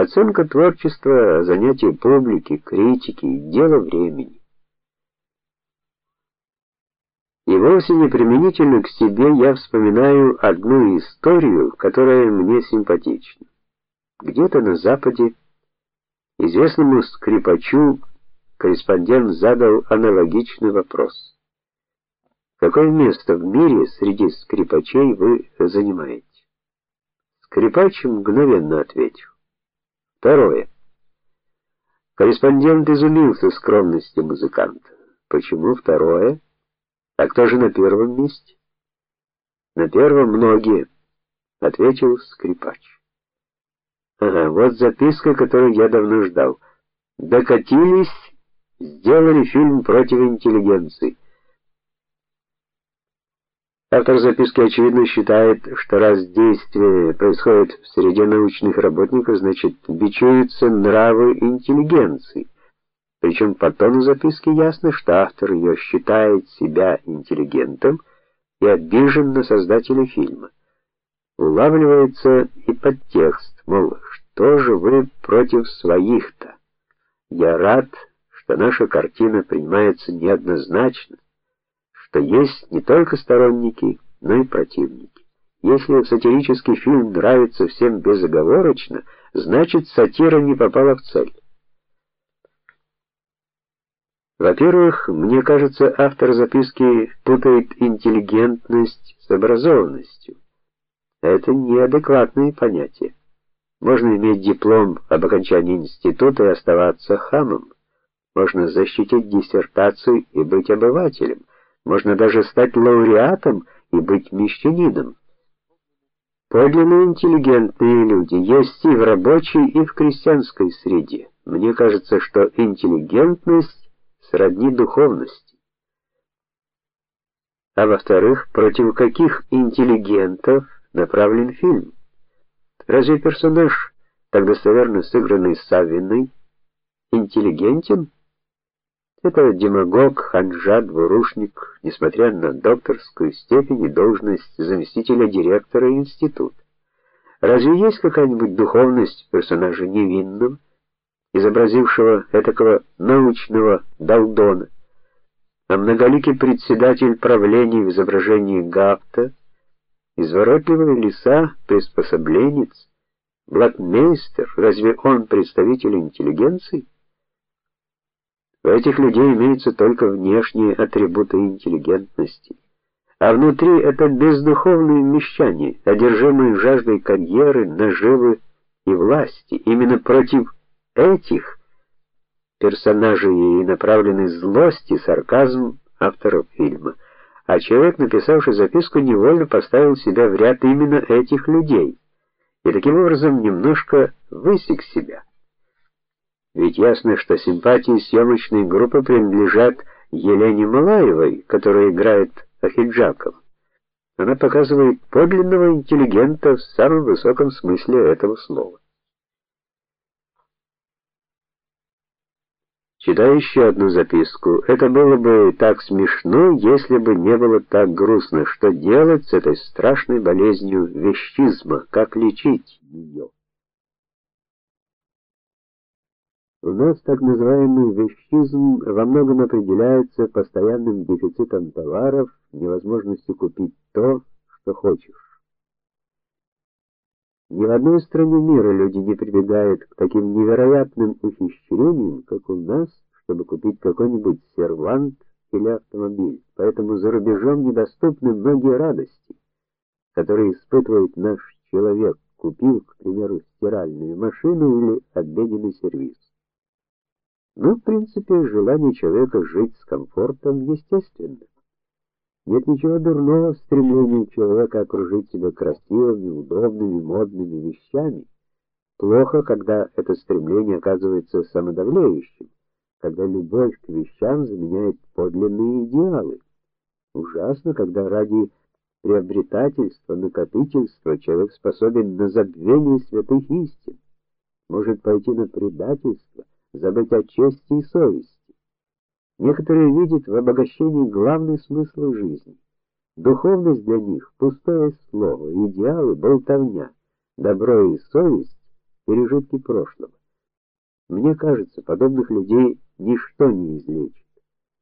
Оценка творчества занятие публики, критики, дело времени. И вовсе не применительно к себе я вспоминаю одну историю, которая мне симпатична. Где-то на западе известному скрипачу корреспондент задал аналогичный вопрос. Какое место в мире среди скрипачей вы занимаете? Скрипач мгновенно ответил: Второе. Корреспондент изумился скромности музыканта. Почему второе? А кто же на первом месте? На первом многие, ответил скрипач. Ага, вот записка, которую я давно ждал. Докатились, сделали фильм против интеллигенции. Автор записки очевидно считает, что раз действие происходит в среде научных работников, значит, бичуются нравы интеллигенции. Причем по тону записки ясно, что автор ее считает себя интеллигентом и обижен на создателя фильма. Улавливается и подтекст, мол, что же вы против своих-то? Я рад, что наша картина принимается неоднозначно, что есть не только сторонники, но и противники. Если сатирический фильм нравится всем безоговорочно, значит, сатира не попала в цель. Во-первых, мне кажется, автор записки путает интеллигентность с образованностью. Это неадекватные понятия. Можно иметь диплом об окончании института и оставаться хамом. Можно защитить диссертацию и быть обывателем. Можно даже стать лауреатом и быть мещанином. Подлинно интеллигентные люди есть и в рабочей, и в крестьянской среде. Мне кажется, что интеллигентность сродни духовности. А во-вторых, против каких интеллигентов направлен фильм? Разве персонаж, так достоверно сыгранный Савиной, интеллигентен? Это демагог, ханжа, двурушник, несмотря на докторскую степень и должность заместителя директора института. Разве есть какая-нибудь духовность персонажа невинного? изобразившего этакого научного долдона, а многоликий председатель правления в изображении Гафта, изворотливый лиса, приспособленец, блатмейстер, разве он представитель интеллигенции? У этих людей имеются только внешние атрибуты интеллигентности, а внутри это бездуховные мещане, одержимые жаждой карьеры, наживы и власти, именно против этих персонажей и направленной злость и сарказм авторов фильма. А человек, написавший записку, невольно поставил себя в ряд именно этих людей и таким образом немножко высек себя. Ведь ясно, что симпатии съемочной группы принадлежат Елене Малаевой, которая играет Ахиджакова. Она показывает подлинного интеллигента в самом высоком смысле этого слова. Читаю еще одну записку. Это было бы так смешно, если бы не было так грустно. Что делать с этой страшной болезнью вещизма? Как лечить ее? У нас так называемый вещизм во многом определяется постоянным дефицитом товаров, невозможностью купить то, что хочешь. Ни в одной стране мира люди не прибегают к таким невероятным ухищрениям, как у нас, чтобы купить какой-нибудь сервант или автомобиль. Поэтому за рубежом недоступны многие радости, которые испытывает наш человек, купив, к примеру, стиральную машину или обеденный сервиз. Ну, в принципе, желание человека жить с комфортом естественно. Нет ничего дурного в стремлении человека окружить себя красивыми, удобными, модными вещами. Плохо, когда это стремление оказывается самодавляющим, когда любовь к вещам заменяет подлинные идеалы. Ужасно, когда ради приобретательства, накопительства человек способен на забвение святых истин, может пойти на предательство, забыть о чести и совести. Некоторые видят в обогащении главный смысл жизни. Духовность для них пустое слово, идеалы болтовня, добро и совесть пережитки прошлого. Мне кажется, подобных людей ничто не излечит.